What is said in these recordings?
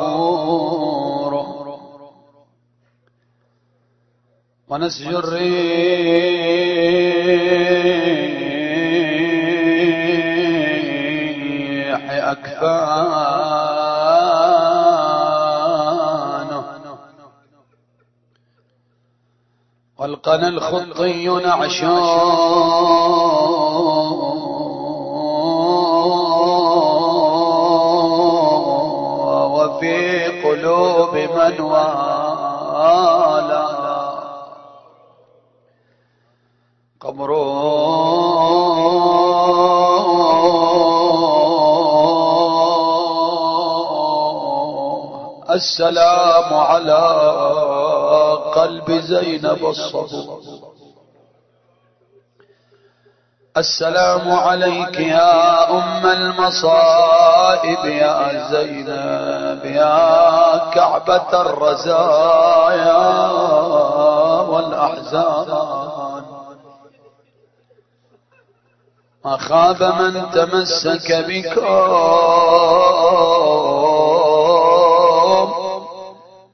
غفور ونسج الريح أكفانه والقنا الخطي نعشان. قلوب من والى قبر السلام على قلب زينب الصبور السلام عليك يا أم المصائب يا زينب يا كعبة الرزايا والأحزان. ما خاب من تمسك بكم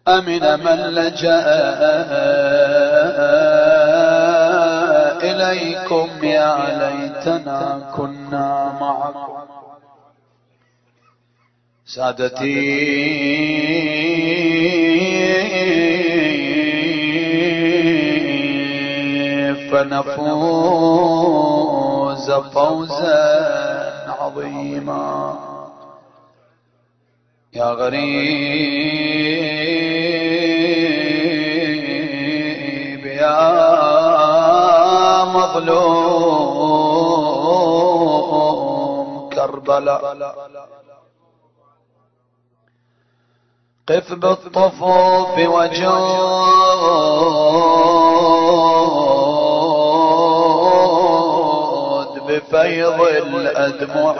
أمن من لجأ إليكم يا ليتنا كنا سادتي. فنفوز فوزا عظيما. يا غريب يا مظلوم كربلاء. قف بالطفوف وجود بفيض الأدمع.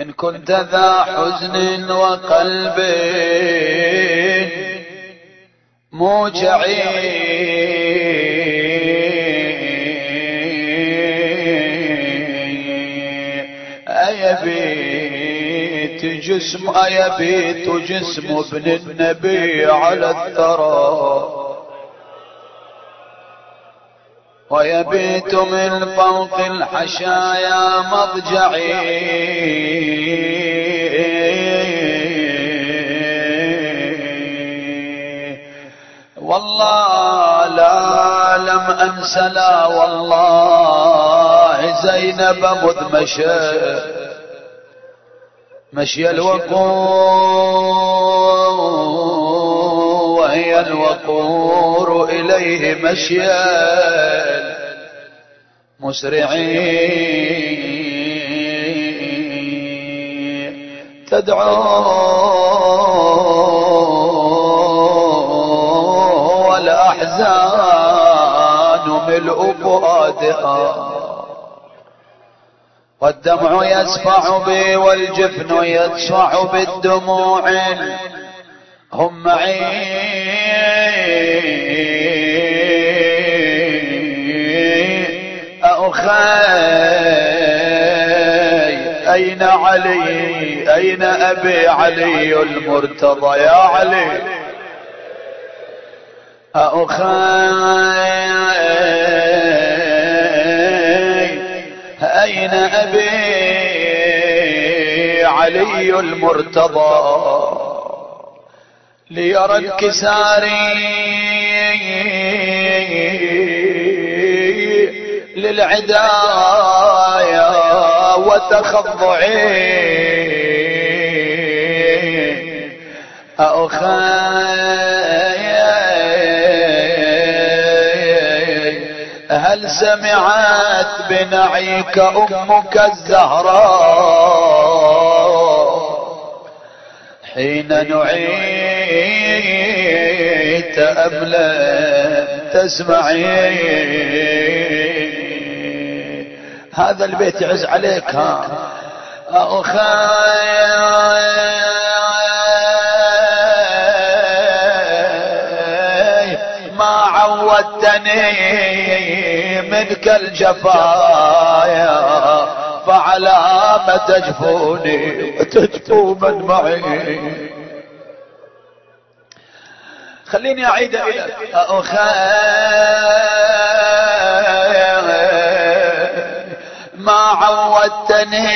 إن كنت ذا حزن وقلب موجعين أيبيت جسم أيبيت جسم ابن النبي على الثرى. ويبيت من فوق الحشايا مضجعي والله لا لم أنس لا والله زينب مذ مشى مشي الوقور وهي الوقور إليه مشيا. مسرعين تدعو الأحزان ملء فؤادها. والدمع يسفع بي والجفن يدفع بالدموع. هم معي. أخي أين علي؟ أين أبي علي المرتضى يا علي؟ أخاي أين أبي علي المرتضى ليرى انكساري للعدايا وتخضعي. أخاي سمعت بنعيك أمك الزهراء. حين نعيت أم لم تسمعي. هذا البيت يعز عليك. ها أخاي عودتني منك الجفايا فعلى ما تجفوني وتجفو من معي. خليني أعيد إلى ما عودتني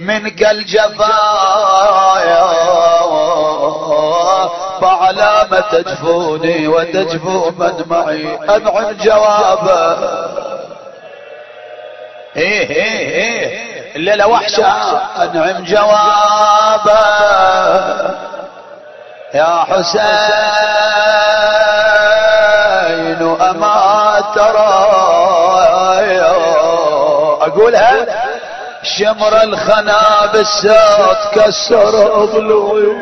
منك الجفايا فعلى ما تجفوني وتجفو من معي. أنعم جوابه إيه إيه إيه. الليلة وحشة. أنعم جوابه يا حسين أما ترى أقولها؟ شمر الخنا بالسات كسر ضلوي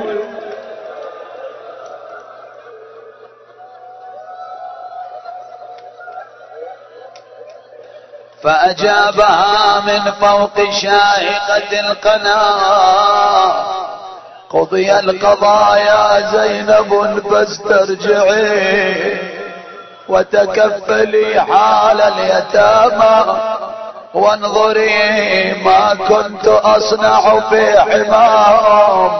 فأجابها من فوق شاهقة القناة. قضي القضاء يا زينب فاسترجعي وتكفلي حال اليتامى. وانظري ما كنت أصنع في حمام.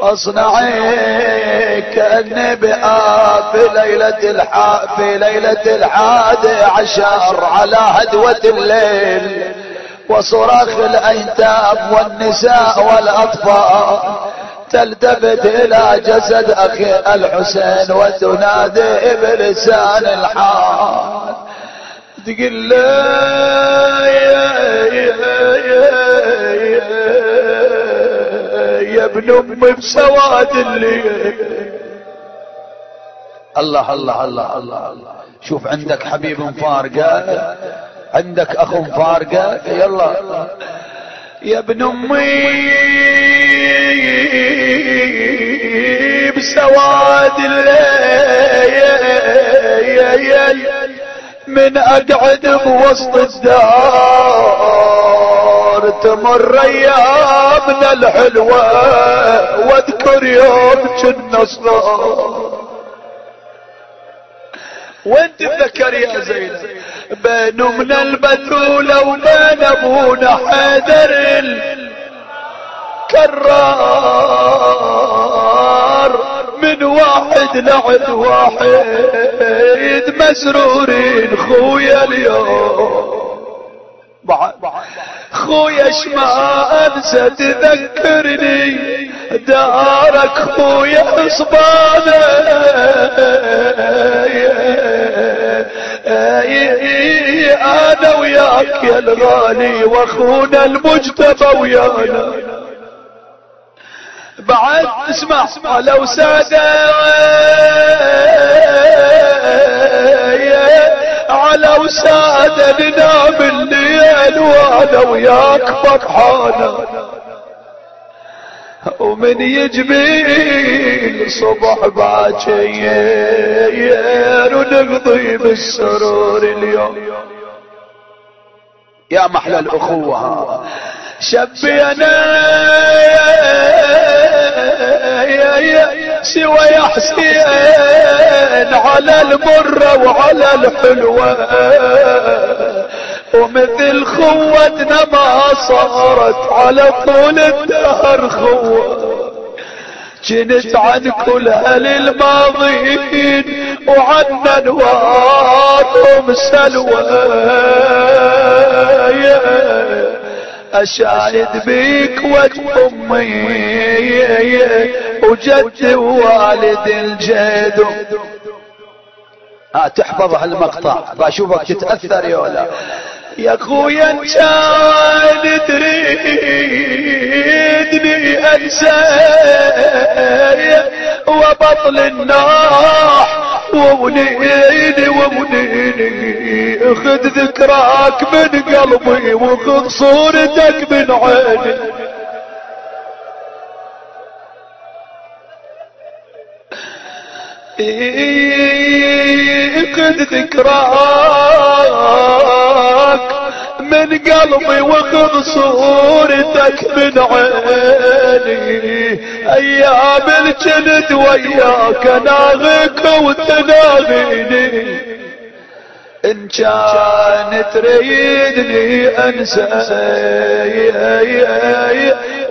فاصنعي كأني بآ في ليلة الح... في ليلة الحادي عشر على هدوة الليل وصراخ الأيتام والنساء والأطفال تلتفت إلى جسد أخي الحسين وتنادي بلسان الحال. تقول له ابن امي بسواد الليل الله الله الله الله الله. شوف عندك حبيب مفارقه عندك أخ فارقه يلا. يا ابن أمي. بسواد الليل. من أقعد بوسط الدار. تمر ايامنا الحلوة واذكر يوم كنا صغار وين تذكر يا زينب بينه من البتولة وبين أبونا حيدر كرار من واحد لعد واحد مسرورين خويا اليوم. خويا ما انسى تذكرني دارك خويا صبانه أنا وياك يا الغالي وأخونا المجتبى ويانا. بعد اسمع لو سادة. على وسادة ننام الليل وأنا وياك فرحانة. ومن يجبي صبح باكر ونقضي بالسرور اليوم. يا محلى الأخوة شبينا سوى يا حسين على المرة وعلى الحلوة. ومثل خوتنا ما صارت على طول الدهر خوة. جنت عن كل أهل الماضيين وعنا نوارهم سلوى. أشاهد بيك وجه أمي وجد ووالد الجد. ها تحفظ هالمقطع. بشوفك تتأثر يا ولا. يا خويا انت تريدني انسى وبطل الناح. ومنيني ومنيني. خذ ذكراك من قلبي وخذ صورتك من عيني. خذ ذكراك من قلبي وخذ صورتك من عيني. أيام الجلد وياك ناغيك وتناغيني إن كان تريدني انسى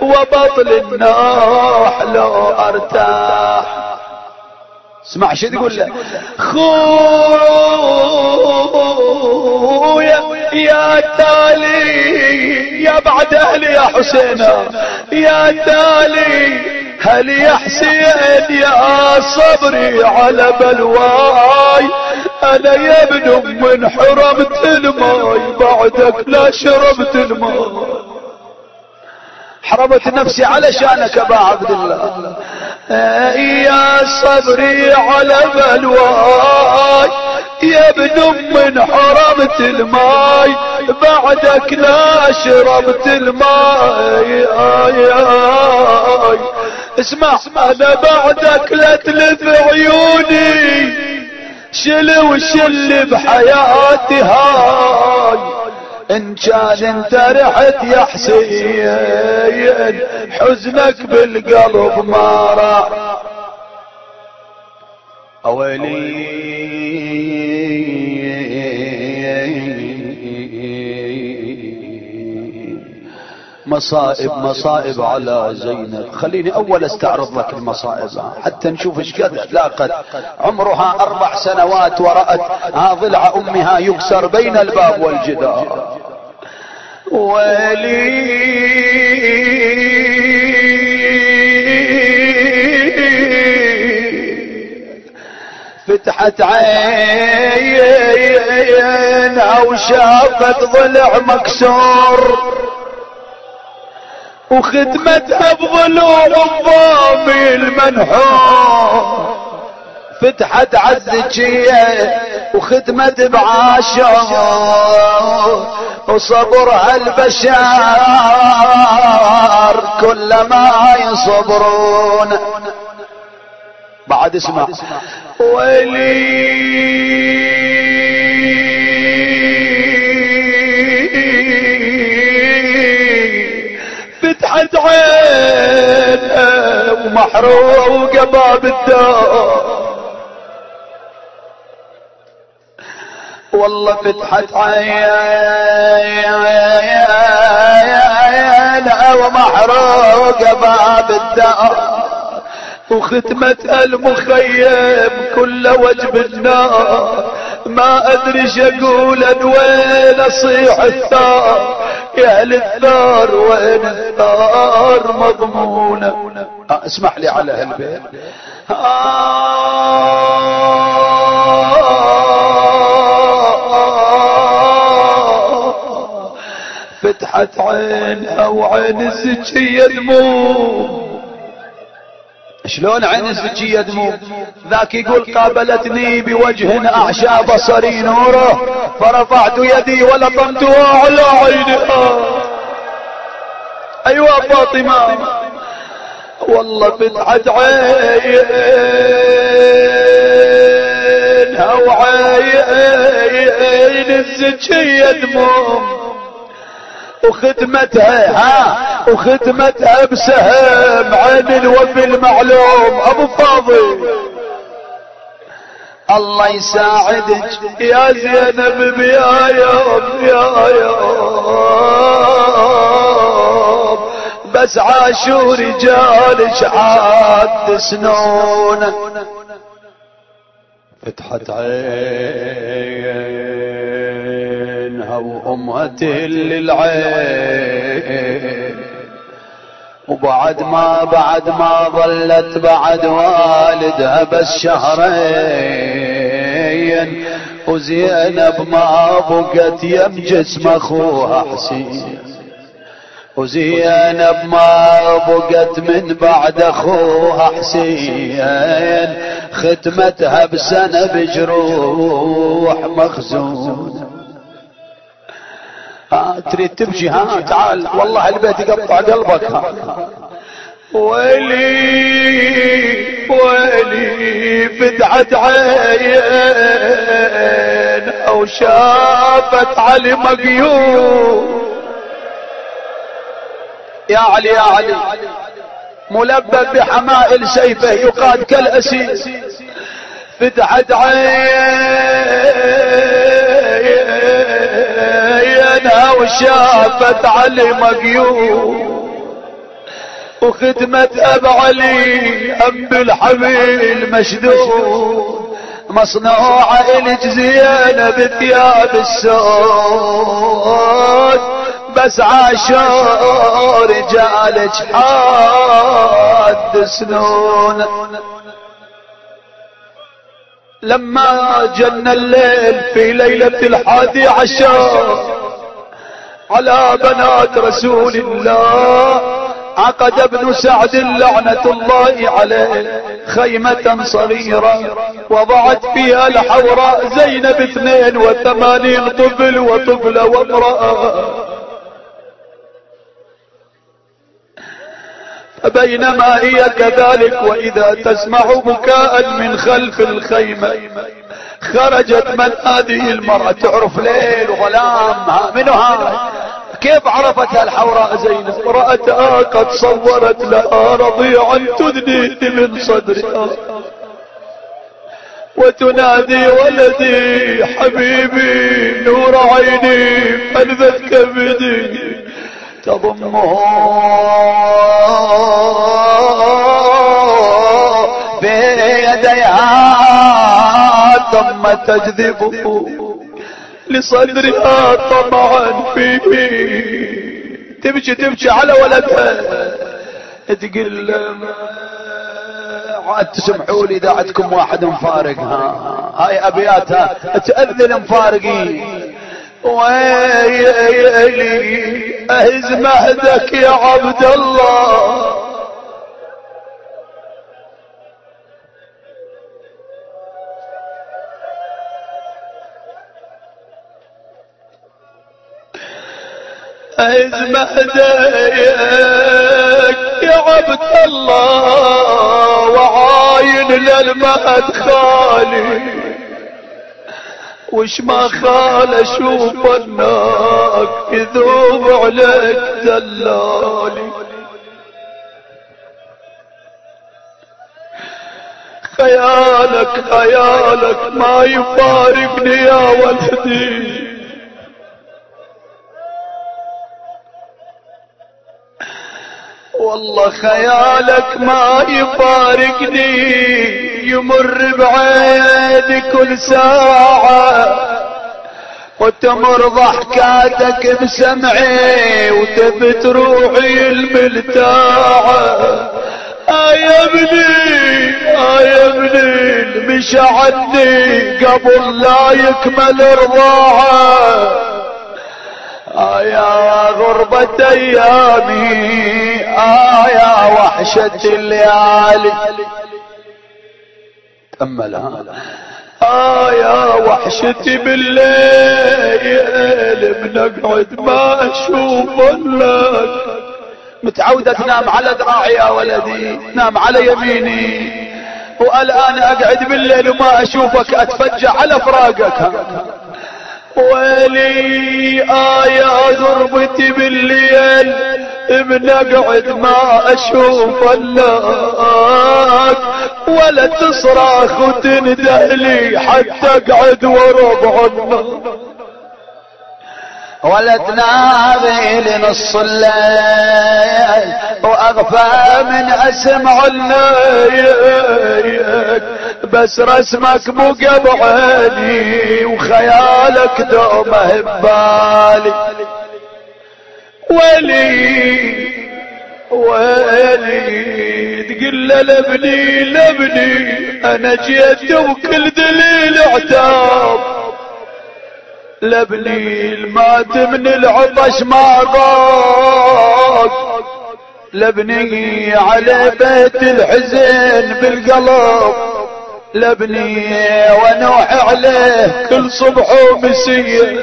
وبطل النوح لو أرتاح. اسمع شو تقول له. خويا. يا تالي يا بعد أهلي يا حسين يا تالي هلي يا حسين يا صبري على بلواي؟ أنا يا ابن من حرمت الماي بعدك لا شربت الماي. حرمت نفسي علشانك أبا عبد الله. يا صبري على بلواي. يا ابن من حرمت الماي بعدك لا شربت الماي. آي آي اسمع أنا بعدك لا تلف عيوني شل بحياتي هاي. إن كان أنت رحت يا حسين حزنك بالقلب ما راح. اويلي مصائب مصائب على زينب. خليني أول استعرض لك المصائب. حتى نشوف إيش قد لاقت عمرها أربع سنوات ورأت ضلع أمها يكسر بين الباب والجدار. ولي فتحت عينها وشافت ضلع مكسور. وختمتها بضلوع الضامي المنحور فتحت عزجية وختمت بعاشر وصبرها البشر كلما يصبرون. بعد اسمع. ويلي فتحت عينها ومحروقة باب الدار. والله فتحت عينها ومحروقة باب الدار. وختمتها المخيم كل وجب النار. ما أدري أقول وين أصيح الثار؟ يا للثار وين الثار مضمونة. آه اسمح لي على هالبيت. آه فتحت عينها وعين الزكية دموع شلون عين الزكية دموع ذاك يقول قابلتني بوجه أعشى بصري نوره فرفعت يدي ولطمتها على عينها أيوه فاطمة. والله فتحت عينها وعين دموع وختمتها ها وختمتها بسهم عن الوفي المعلوم. أبو فاضل. الله يساعدك. يا زينب يا يوم يا يوم بس عاشوا رجالك عاد سنون فتحت عينها وامهته للعين. وبعد ما بعد ما ظلت بعد والدها بس شهرين وزينب ما بقت يم جسم أخوها حسين. وزينب ما بقت من بعد أخوها حسين. ختمتها بسنة بجروح مخزون. تريد تمشي ها؟ تعال والله البيت يقطع قلبك ها؟ ويلي ويلي بدعت عين أو شافت علي مقيوم. يا علي يا علي ملبب بحمائل سيفه يقاد كالاسير فتحت عين وشافت علي مقيوم. وخدمة أب علي أم بالحبيل مشدود. مصنوعة الك زينة بثياب السود. بس عاشور رجالك حاد سنون. لما جن الليل في ليلة الحادي عشر على بنات رسول الله. عقد ابن سعد لعنة الله عليه خيمة صغيرة وضعت فيها الحوراء زينب اثنين وثمانين طفل وطفلة وامرأة. فبينما هي كذلك وإذا تسمع بكاء من خلف الخيمة خرجت من هذه المرأة. تعرف ليل وظلام منو هذا؟ كيف عرفتها الحوراء زينب؟ رأتها قد صورت لها رضيعا تدني من صدرها. وتنادي ولدي حبيبي نور عيني فلذة كبدي تضمه بيديها ثم تجذبه لصدرها طمعا فيه. تبكي تبكي على ولدها تقول عاد تسمحوا لي إذا عندكم واحد مفارق. ها هاي أبياتها. تأذن مفارقين ويلي اهز مهدك يا عبد الله. اهز مهدك يا عبد الله. وعاين للمهد خالي وش ما خال أشوف الناك يذوب عليك دلالي. خيالك خيالك ما يفارقني يا ولدي. والله خيالك ما يفارقني يمر بعيني كل ساعة. وتمر ضحكاتك بسمعي وتبت روحي الملتاعة آه يا ابني آه يا ابني المشى عني قبل لا يكمل رضاعة. آيا غربة أيامي. آيا وحشة الليالي. تأملها آيا وحشتي بالليل بنقعد ما أشوف لك متعودة تنام على ذراعي يا ولدي نام على يميني. وألآن أقعد بالليل وما أشوفك أتفجع على فراقك. ويلي آية ضربتي بالليل بنقعد ما أشوف اللاك ولا تصرخ وتندهلي حتى أقعد وربع ولا تنادي لنص الليل وأغفى من أسمع الليل. بس رسمك بقى بعيني وخيالك دومه ببالي. ويلي تقول له لبني لبني أنا جيت وكل دليل اعتاب لبني المات من العطش ما ضاق. لبني على بيت الحزن بالقلب. لبني ونوح عليه كل صبح ومسية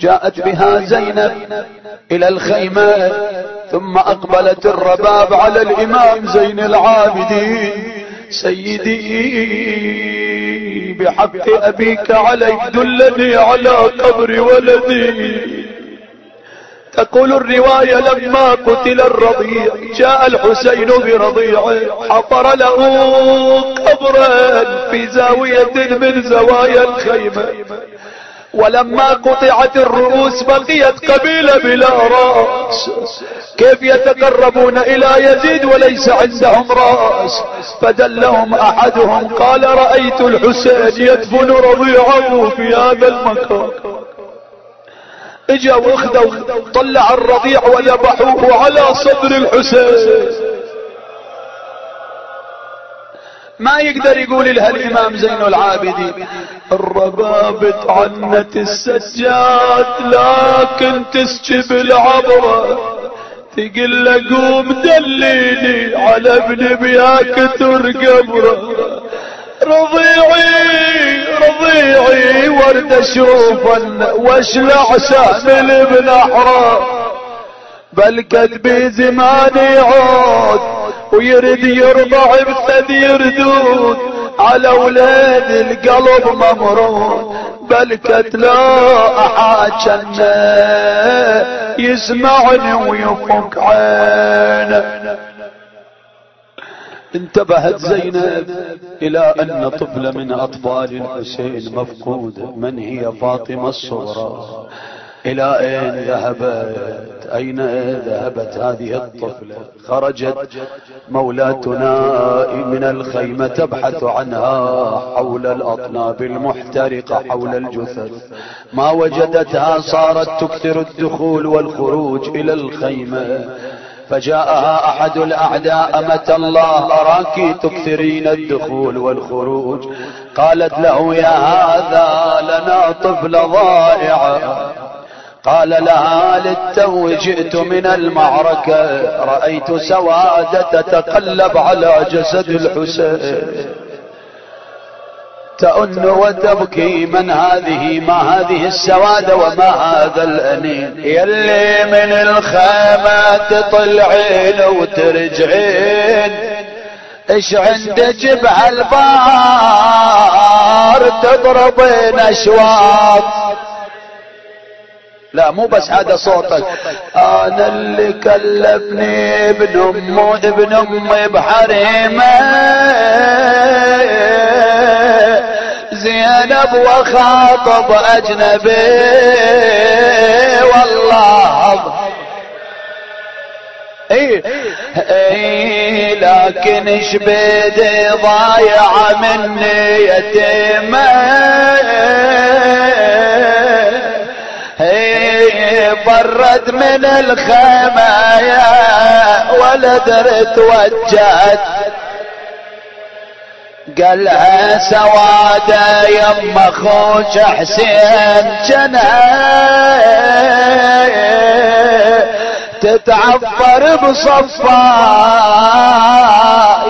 جاءت بها زينب إلى الخيمة ثم أقبلت الرباب على الإمام زين العابدين. سيدي بحق أبيك عليك دلني على قبر ولدي. تقول الرواية لما قتل الرضيع جاء الحسين برضيعه حفر له قبرا في زاوية من زوايا الخيمة. ولما قطعت الرؤوس بقيت قبيلة بلا رأس. كيف يتقربون إلى يزيد وليس عندهم رأس؟ فدلهم أحدهم قال رأيت الحسين يدفن رضيعه في هذا المكان. اجوا واخذوا طلع الرضيع وذبحوه على صدر الحسين. ما يقدر يقول لها الامام زين العابدين الربابة عنت السجاد لكن تسجب العبرة تقول له قوم دليني على ابن بياك قبره رضيعي رضيعي ورد أشوف واشلع سهم الابن أحرار. بل قد بزماني عود ويرد يرضع بثدي يردود. على أولاد القلب ممرود بل قد لا احد يسمعني ويفك عينه. انتبهت زينب إلى أن طفل من أطفال الحسين مفقود. من هي فاطمة الصغرى؟ إلى أين ذهبت؟ أين ذهبت هذه الطفلة؟ خرجت مولاتنا من الخيمة تبحث عنها حول الأطناب المحترقة حول الجثث. ما وجدتها صارت تكثر الدخول والخروج إلى الخيمة. فجاءها أحد الأعداء متى الله أراك تكثرين الدخول والخروج؟ قالت له يا هذا لنا طفل ضائع. قال لها للتو جئت من المعركة رأيت سوادة تتقلب على جسد الحسين. تأن وتبكي من هذه ما هذه السوادة وما هذا الأنين. يلي من الخيمة تطلعين وترجعين إيش عندك بهالبار تضربين أشواط. لا مو بس هذا صوتك. أنا اللي كلفني ابن ام ابن أمي بحريمة. وخاطب أجنبي والله. إي لكن شبيدي ضايع مني يتيمة. برد من الخيمة يا ولد توجهت قالها سوادة يم أخوك حسين جنى تتعفر بصفا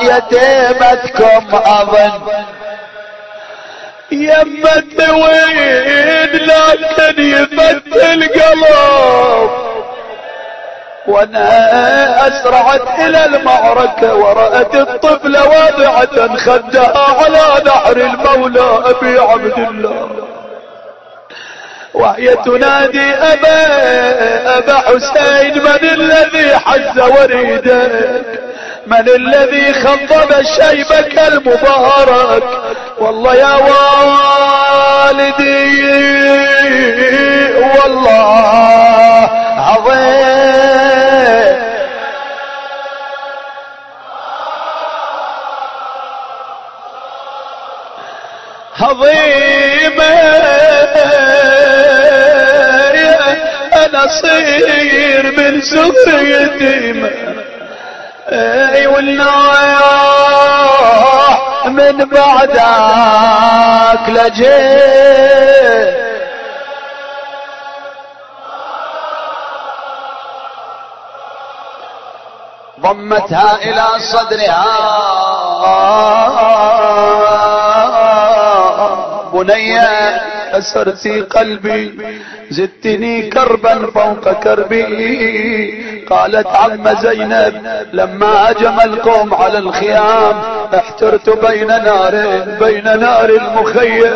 يتيمتكم أظن. يمت وين لكن يفت القلب وأنا أسرعت إلى المعركة ورأت الطفل واضعة خدها على نحر المولى أبي عبد الله. وهي تنادي أبا أبا حسين من الذي حز وريدك؟ من الذي خضب شيبك المبارك؟ والله يا والدي والله عظيمة أنا صير من سوق يتيمه أي والنوح من بعدك لجيت. ضمتها إلى صدرها. بنية أسرتي قلبي زدتني كربا فوق كربي. قالت عم زينب لما هجم القوم على الخيام احترت بين نارين بين نار المخيم.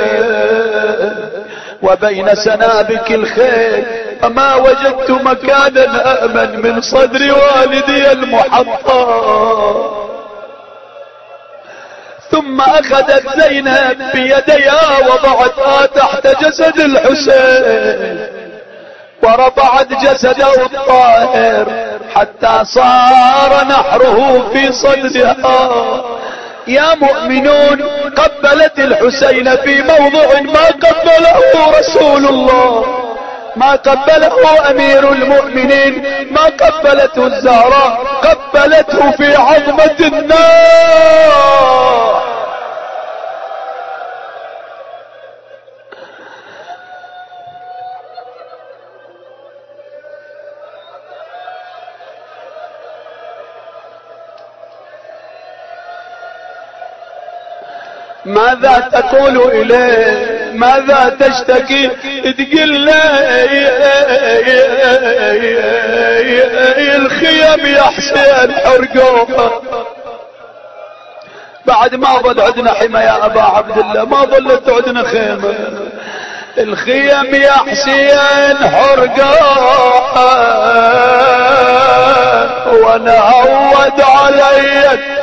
وبين سنابك الخيل فما وجدت مكانا أأمن من صدر والدي المحطة ثم أخذت زينب بيديها وضعتها تحت جسد الحسين. ورفعت جسده الطاهر حتى صار نحره في صدرها. يا مؤمنون قبلت الحسين في موضع ما قبله رسول الله. ما قبله أمير المؤمنين ما قبلته الزهراء قبلته في عظمة النار. ماذا تقول إليه؟ ماذا تشتكي؟ تقول له الخيم يا حسين حرقوها بعد ما ظل عندنا حمى يا أبا عبد الله ما ظلت عندنا خيمة. الخيم يا حسين حرقوها وأنا عود عليك.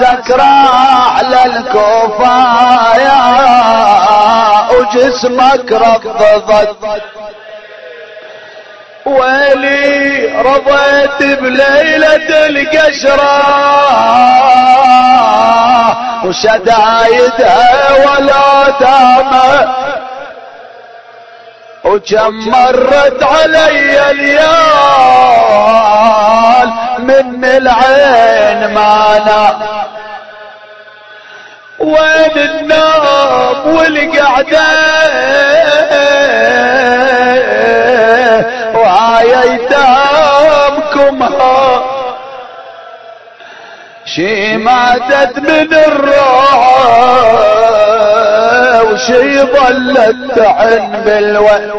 وراسك راح للكوفايا وجسمك رفضت. ويلي رضيت بليلة القشرة وشدايدها ولا دامت وكم مرت علي اليال من العين مانا وين النوم والقعدة؟ وهاي أيتامكم ها شي ماتت من الروعة وشي ظلت تحن بالوين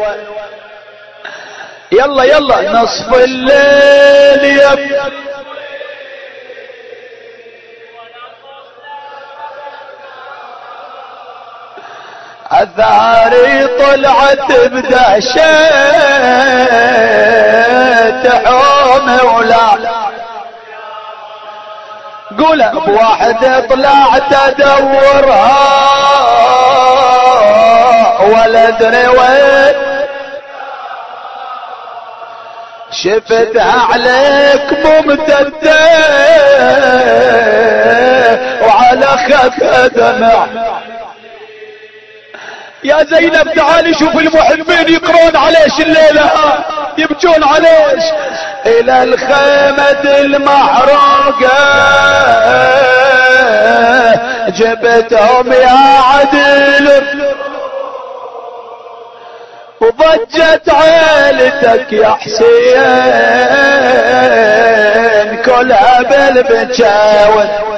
يلا يلا نصف الليل يب الثاري طلعت بدهشة تحوم ولا قول بواحد طلعت ادورها ولا ادري وين؟ شفتها عليك ممتدة وعلى خفة دمع. يا زينب تعالي شوف المحبين يقرون عليش الليلة يبكون عليش. إلى الخيمة المحروقة. جبتهم يا عدل. وضجت عيلتك يا حسين. كلها بالبجاون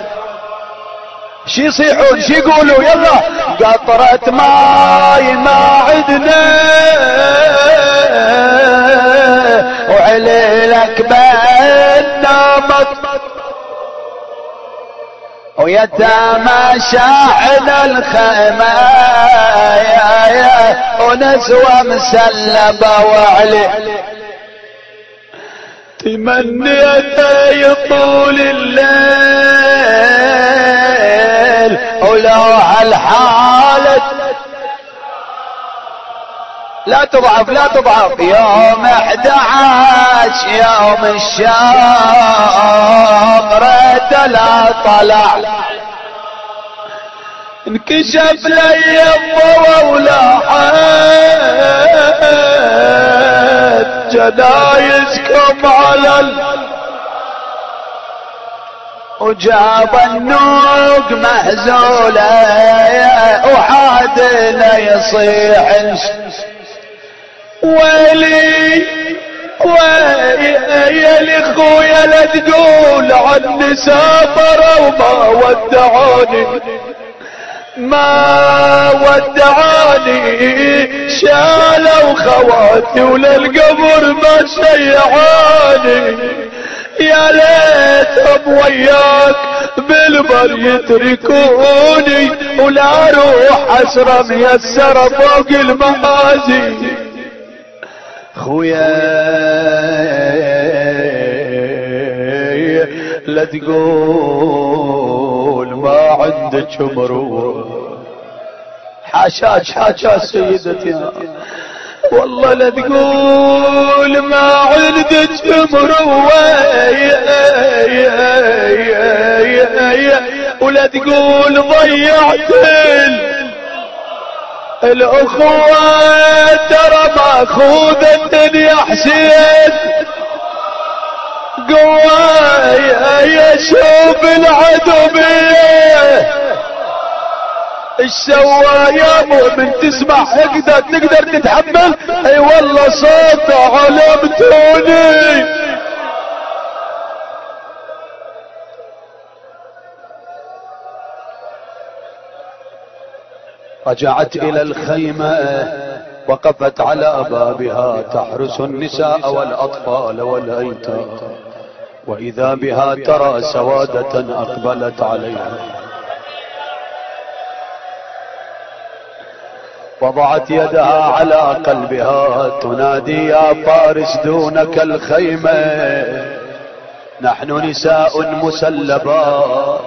شي يصيحون شي يقولوا يلا قطرة ماي ما عدنا وعليلك مط ويتامى شاعل الخيمة. يا يا ونسوى مسلبة وعلي. تمنيت يطول الليل. ولو هالحالة لا تضعف لا تضعف. يوم 11 يوم الشام ريت لا طلع. انكشف لي الضوء ولاحت جنايزكم على ال... وجاب النوق مهزولة وحادنا يصيح ويلي ويلي خويا لا تقول عني سافر وما ودعوني ما ودعاني شالوا خواتي وللقبر ما شيعاني يا ليتهم وياك بالبر يتركوني ولا روح حسرة ميسرة فوق المآزي. خويا لا تقول ما عندك مروه حاشاك حاشا سيدتي. والله لا تقول ما عندك مروه ولا تقول ضيعت الاخوة ترى ماخوذة يا حسين. قوايا شوف العدو بيه. إيش سوى يا مؤمن تسمع. تقدر تقدر تتحمل؟ أي والله صوت علمتوني رجعت إلى الخيمة وقفت على بابها تحرس النساء والأطفال والأيتام. وإذا بها ترى سوادة أقبلت عليها. وضعت يدها على قلبها. تنادي يا فارس دونك الخيمة. نحن نساء مسلبات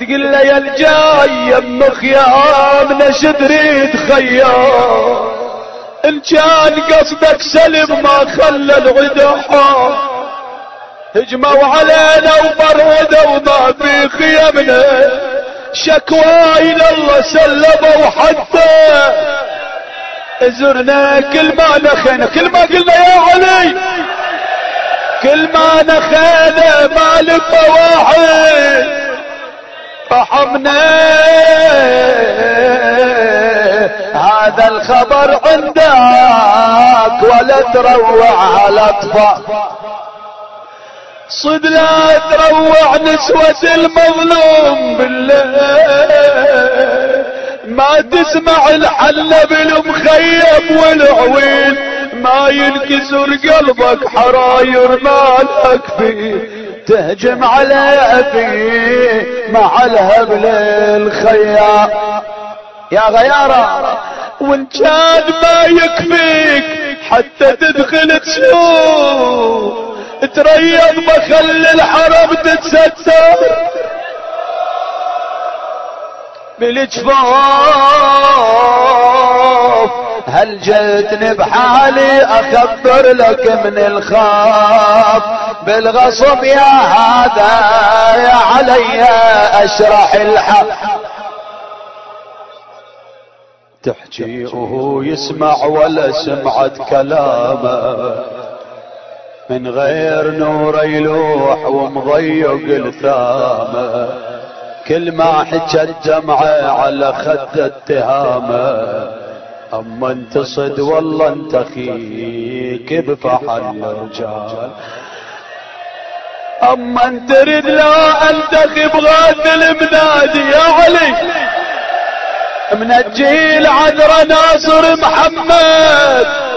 تقول لي الجاي يم خيام نشد ريد خيام إن كان قصدك سلم ما خلى العدا هجموا علينا وبردوا وما في خيمنا. شكوى إلى الله سلموا حتى زرنا كل ما نخينا كل ما قلنا يا علي. كل ما نخينا ما لقى واحد. فحمنا. هذا الخبر عندك ولا تروع على أطفال. صد لا تروع نسوة المظلوم بالله ما تسمع الحل بالمخيم والعويل ما ينكسر قلبك حراير مالك فيه. تهجم على فيه مع الهبل الخيام يا غيارة وإن كان ما يكفيك حتى تدخل تشوف تريض بخل الحرم تتستر. بالجفاف هل جيتني بحالي أخبر لك من الخاف. بالغصب يا هذا يا علي أشرح الحق. تحكي وهو يسمع ولا سمعت كلامه. من غير نور يلوح ومضيق الثامة كل ما حجت دمعة على خد اتهامة. أما انت صد والله انت خيك بفحل الرجال. أما انت تريد لا انتخي بغاد المنادي يا علي. من الجيل عذر ناصر محمد.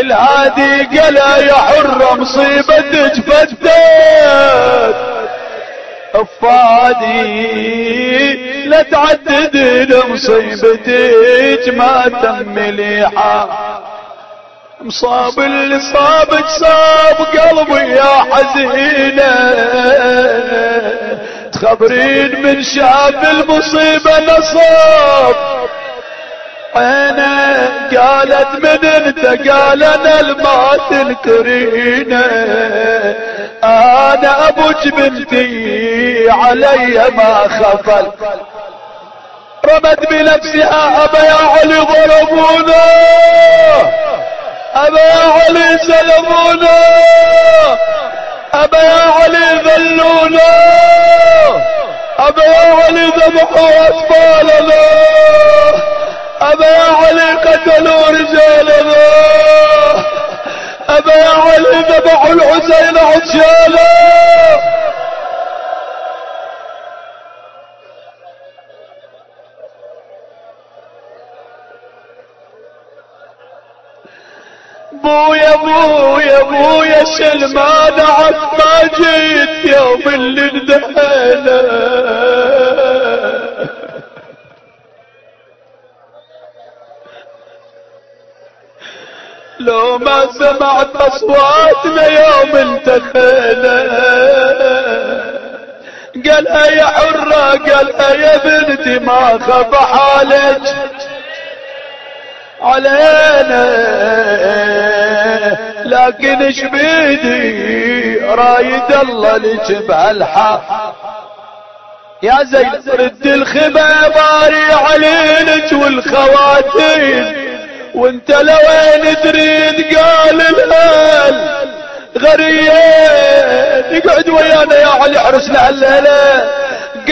الهادي قلا يا حرة مصيبتك فتات أفادي لا تعدد مصيبتك ما تم مليحة مصاب اللي صابك صاب قلبي يا حزينة. تخبرين من شاف المصيبة نصاب. عينه قالت من انت؟ قال أنا الما تنكرينه آنا أبوك بنتي علي ما خفل. رمت بنفسها أبا يا علي ضربونا أبا يا علي سلمونا. أبا يا علي ذلونا. أبا يا علي ذبحوا أطفالنا. يا علي قتلوا رجالنا يا علي ذبحوا الحسين عطشانا بويا بويا بويا سلمان ما جيت يوم اللي اندهنا لو ما سمعت اصواتنا يوم انتخينا قال يا حرة قال يا بنتي ما خف حالك علينا. لكن إيش بيدي؟ رايد الله لك بهالحق. يا زين رد الخبا باري علينك والخواتيم. وانت لوين تريد قال الهل. غريب يقعد ويانا يا علي حرسنا هالليلة.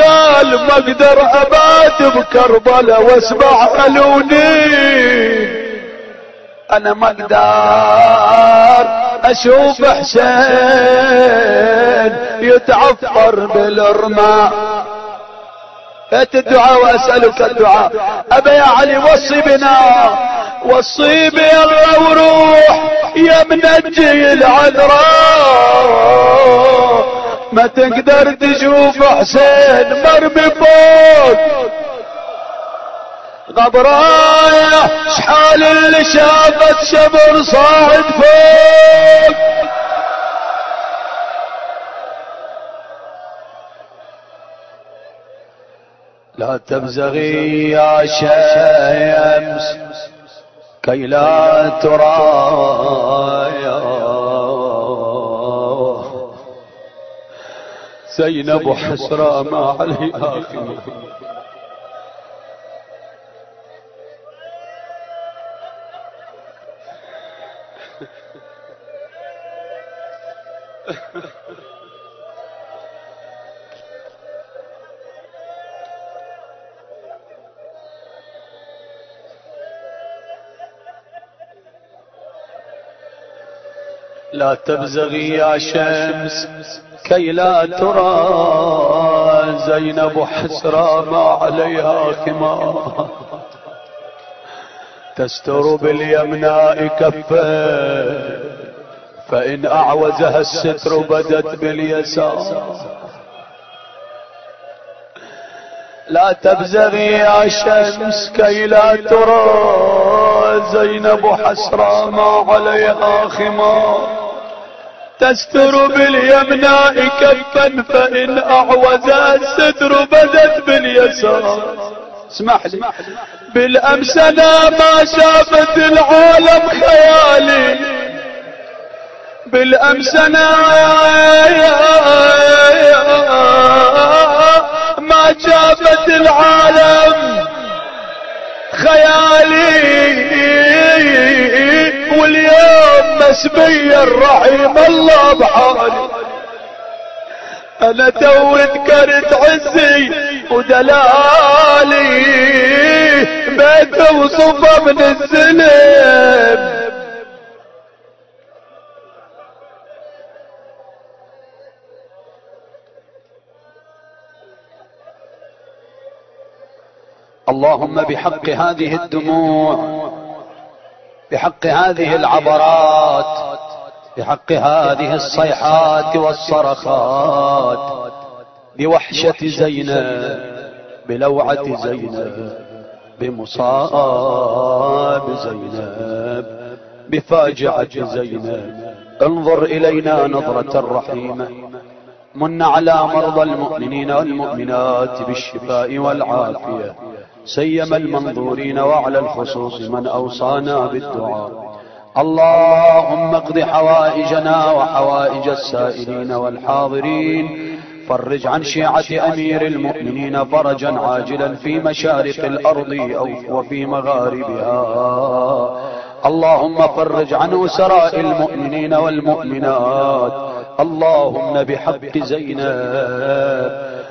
قال ما أقدر ابات بكربلاء واسمع الوني. أنا ما أقدر أشوف حسين يتعفر بالرماء. ات الدعاء وأسألك الدعاء. أبا يا علي وصي بنا وصي بيا وروح يا منجي العذراء ما تقدر تشوف حسين مرمي فوق. غبرايا شحال اللي شافت شبر تبزغي يا شمس كي لا ترايا. زينب حسرى ما عليها. خير لا تبزغي يا شمس كي لا ترى زينب حسرى ما عليها خمار تستر باليمناء كفه فإن أعوزها الستر بدت باليسار. لا تبزغي يا شمس كي لا ترى زينب حسرى ما عليها خمار تستر باليمناء كفا فإن أعوز الستر بدت باليسار. اسمح لي. بالأمس أنا ما شافت العالم خيالي. بالأمس أنا ما شافت العالم خيالي واليوم مسبي الرحيم الله بحالي. أنا تو ذكرت عزي ودلالي بيت وصفة من الزلم. اللهم بحق هذه الدموع بحق هذه العبرات بحق هذه الصيحات والصرخات بوحشة زينب بلوعة زينب بمصاب زينب بفاجعة زينب. انظر إلينا نظرة رحيمة من على مرضى المؤمنين والمؤمنات بالشفاء والعافية. سيما المنظورين وعلى الخصوص من أوصانا بالدعاء. اللهم اقض حوائجنا وحوائج السائلين والحاضرين. فرج عن شيعة أمير المؤمنين فرجا عاجلا في مشارق الأرض أو وفي مغاربها. اللهم فرج عن أسراء المؤمنين والمؤمنات. اللهم بحق زينب.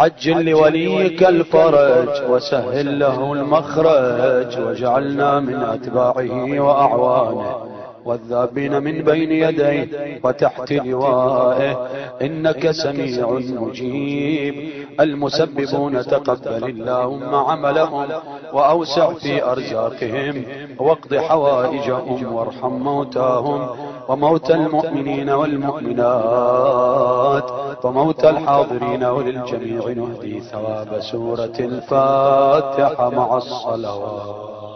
عجل لوليك الفرج وسهل له المخرج واجعلنا من أتباعه وأعوانه. والذابين من بين يديه وتحت لوائه. إنك سميع مجيب. المسببون تقبل اللهم عملهم وأوسع في أرزاقهم. واقض حوائجهم وارحم موتاهم. وموتى المؤمنين والمؤمنات. وموتى الحاضرين وللجميع. نهدي ثواب سورة الفاتحة مع الصلوات.